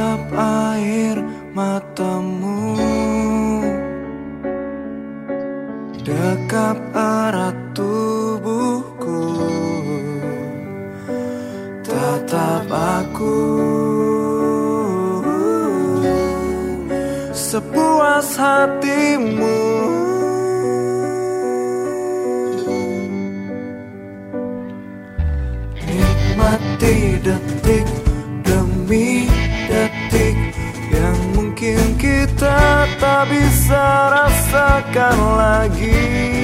Usap air matamu. Dekap erat tubuhku. Tatap aku. Sepuas hatimu. Nikmati detik rasakan lagi.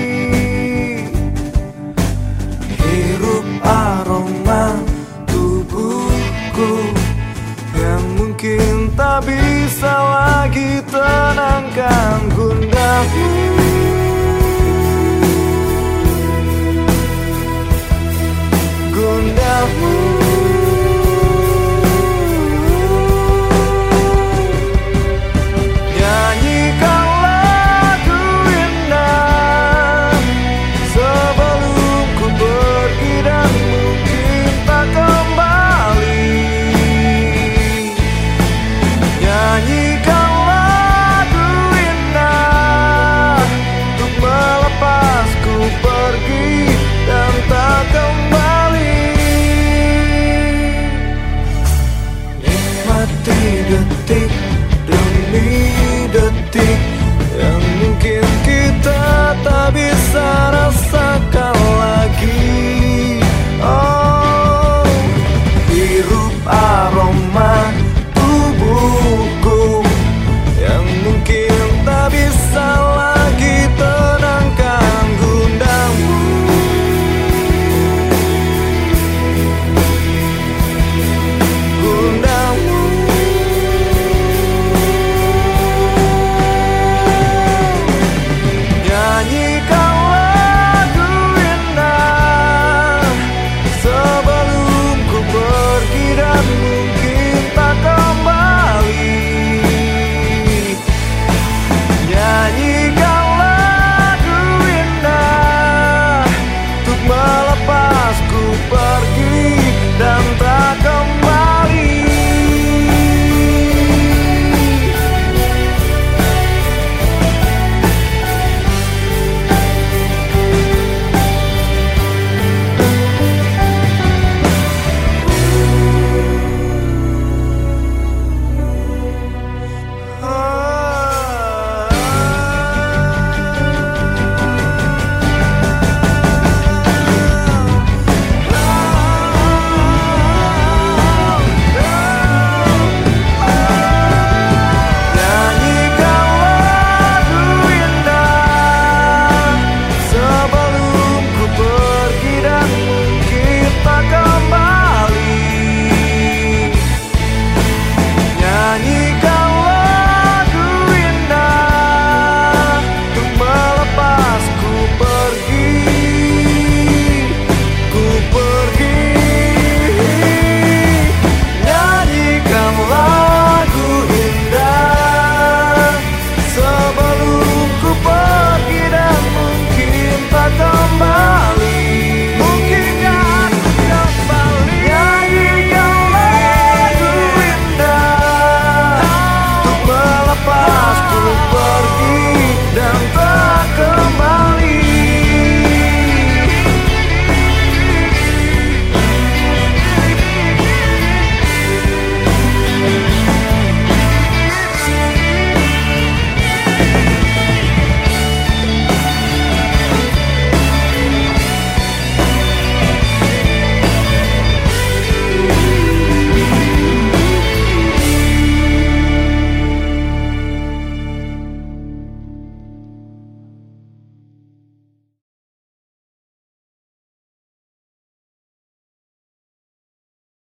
认定。